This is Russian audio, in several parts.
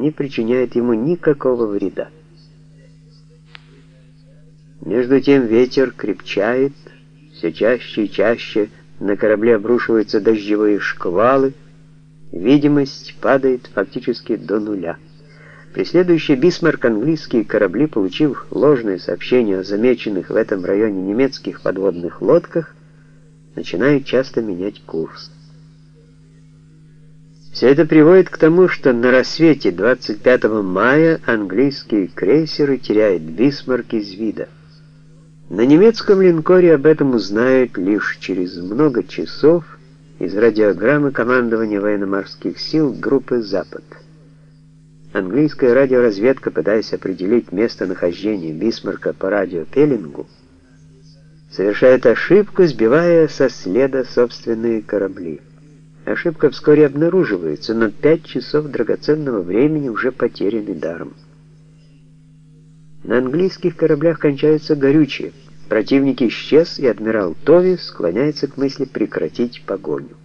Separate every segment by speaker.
Speaker 1: не причиняет ему никакого вреда. Между тем ветер крепчает, все чаще и чаще на корабле обрушиваются дождевые шквалы, видимость падает фактически до нуля. Преследующие Бисмарк английские корабли, получив ложное сообщение о замеченных в этом районе немецких подводных лодках, начинают часто менять курс. Все это приводит к тому, что на рассвете 25 мая английские крейсеры теряют Бисмарк из вида. На немецком линкоре об этом узнают лишь через много часов из радиограммы командования военно-морских сил группы «Запад». Английская радиоразведка, пытаясь определить местонахождение Бисмарка по радиопеллингу, совершает ошибку, сбивая со следа собственные корабли. Ошибка вскоре обнаруживается, но пять часов драгоценного времени уже потеряны даром. На английских кораблях кончается горючее. Противник исчез, и адмирал Тови склоняется к мысли прекратить погоню.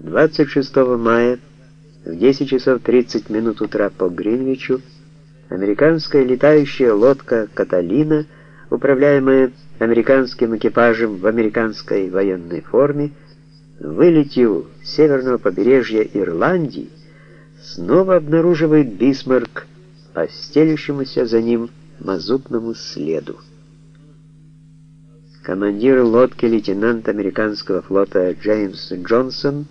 Speaker 1: 26 мая в 10 часов 30 минут утра по Гринвичу американская летающая лодка «Каталина», управляемая американским экипажем в американской военной форме, вылетев с северного побережья Ирландии, снова обнаруживает Бисмарк по стелющемуся за ним мазутному следу. Командир лодки лейтенант американского флота Джеймс Джонсон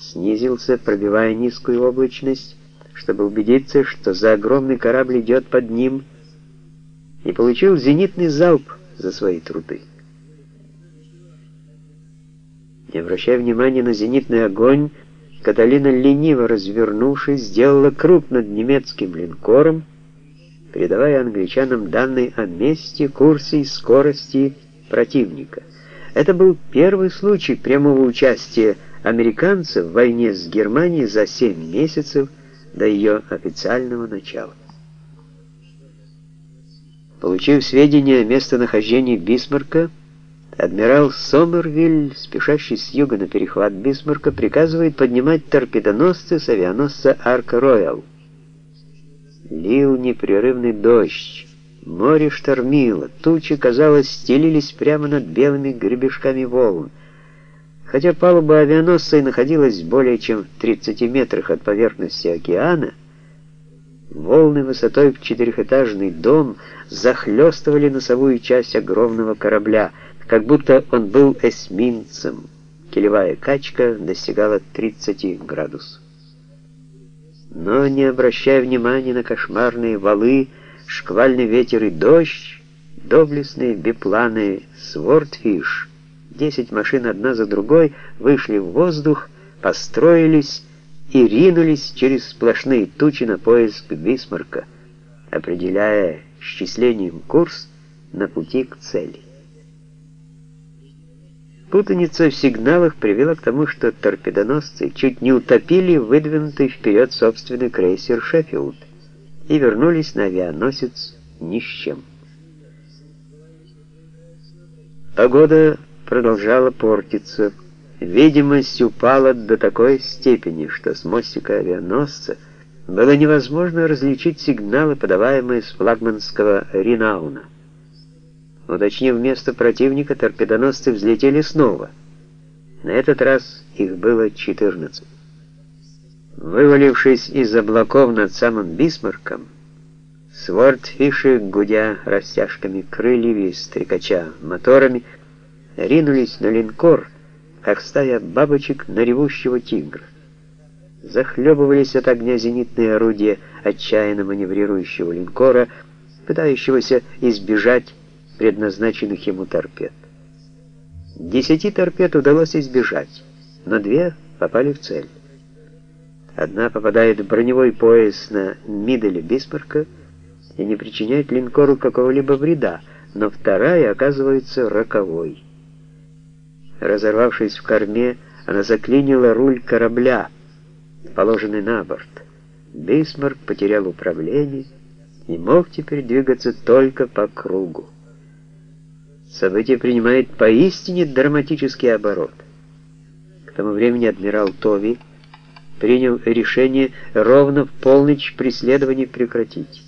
Speaker 1: снизился, пробивая низкую облачность, чтобы убедиться, что за огромный корабль идет под ним, и получил зенитный залп за свои труды. Не обращая внимания на зенитный огонь, Каталина, лениво развернувшись, сделала круг над немецким линкором, передавая англичанам данные о месте, курсе и скорости противника. Это был первый случай прямого участия американцев в войне с Германией за 7 месяцев до ее официального начала. Получив сведения о местонахождении Бисмарка, Адмирал Сомервиль, спешащий с юга на перехват Бисмарка, приказывает поднимать торпедоносцы с авианосца Арка-Роял. Лил непрерывный дождь, море штормило, тучи, казалось, стелились прямо над белыми гребешками волн. Хотя палуба авианосца и находилась более чем в 30 метрах от поверхности океана, волны высотой в четырехэтажный дом захлестывали носовую часть огромного корабля — как будто он был эсминцем. Килевая качка достигала 30 градусов. Но не обращая внимания на кошмарные валы, шквальный ветер и дождь, доблестные бипланы «Свортфиш», десять машин одна за другой вышли в воздух, построились и ринулись через сплошные тучи на поиск Бисмарка, определяя счислением курс на пути к цели. Путаница в сигналах привела к тому, что торпедоносцы чуть не утопили выдвинутый вперед собственный крейсер «Шеффилд» и вернулись на авианосец ни с чем. Погода продолжала портиться. Видимость упала до такой степени, что с мостика авианосца было невозможно различить сигналы, подаваемые с флагманского «Ринауна». Уточнив место противника, торпедоносцы взлетели снова. На этот раз их было 14. Вывалившись из облаков над самым Бисмарком, Свортфиши, гудя растяжками крыльев и стрекача моторами, ринулись на линкор, как стая бабочек на ревущего тигра. Захлебывались от огня зенитные орудия отчаянно маневрирующего линкора, пытающегося избежать предназначенных ему торпед. Десяти торпед удалось избежать, но две попали в цель. Одна попадает в броневой пояс на миделе Бисмарка и не причиняет линкору какого-либо вреда, но вторая оказывается роковой. Разорвавшись в корме, она заклинила руль корабля, положенный на борт. Бисмарк потерял управление и мог теперь двигаться только по кругу. Событие принимает поистине драматический оборот. К тому времени адмирал Тови принял решение ровно в полночь преследование прекратить.